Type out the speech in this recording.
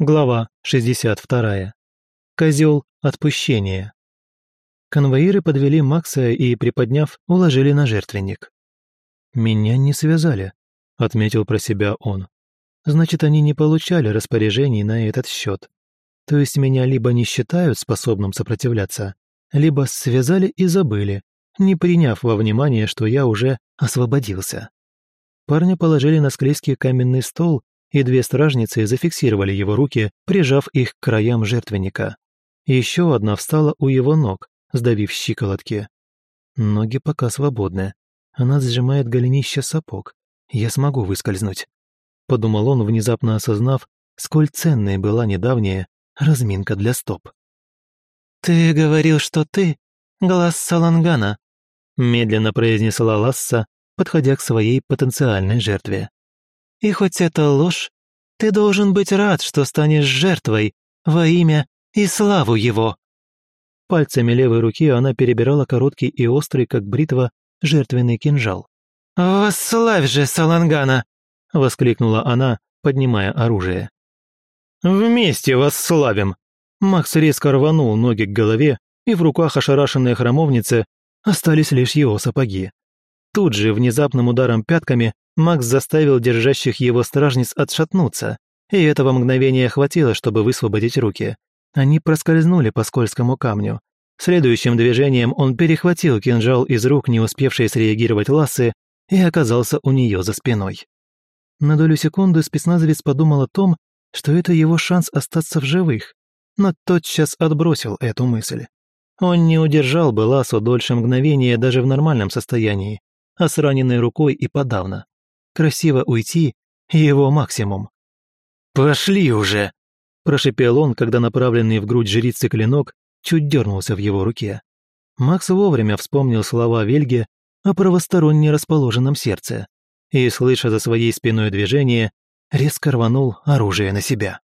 Глава 62. Козел отпущения. Конвоиры подвели Макса и, приподняв, уложили на жертвенник. «Меня не связали», — отметил про себя он. «Значит, они не получали распоряжений на этот счет. То есть меня либо не считают способным сопротивляться, либо связали и забыли, не приняв во внимание, что я уже освободился». Парня положили на склизкий каменный стол и две стражницы зафиксировали его руки, прижав их к краям жертвенника. Еще одна встала у его ног, сдавив щиколотки. Ноги пока свободны. Она сжимает голенище сапог. Я смогу выскользнуть. Подумал он, внезапно осознав, сколь ценной была недавняя разминка для стоп. «Ты говорил, что ты — глаз Салангана», медленно произнесла Ласса, подходя к своей потенциальной жертве. И хоть это ложь, ты должен быть рад, что станешь жертвой во имя и славу его». Пальцами левой руки она перебирала короткий и острый, как бритва, жертвенный кинжал. «Восславь же Салангана!» — воскликнула она, поднимая оружие. «Вместе восславим!» Макс резко рванул ноги к голове, и в руках ошарашенной храмовницы остались лишь его сапоги. Тут же, внезапным ударом пятками, Макс заставил держащих его стражниц отшатнуться, и этого мгновения хватило, чтобы высвободить руки. Они проскользнули по скользкому камню. Следующим движением он перехватил кинжал из рук, не успевшей среагировать Лассы, и оказался у нее за спиной. На долю секунды спецназовец подумал о том, что это его шанс остаться в живых, но тотчас отбросил эту мысль. Он не удержал бы Лассу дольше мгновения даже в нормальном состоянии, а с раненной рукой и подавно красиво уйти – его максимум. «Пошли уже!» – прошипел он, когда направленный в грудь жрицы клинок чуть дернулся в его руке. Макс вовремя вспомнил слова Вельги о правосторонне расположенном сердце и, слыша за своей спиной движение, резко рванул оружие на себя.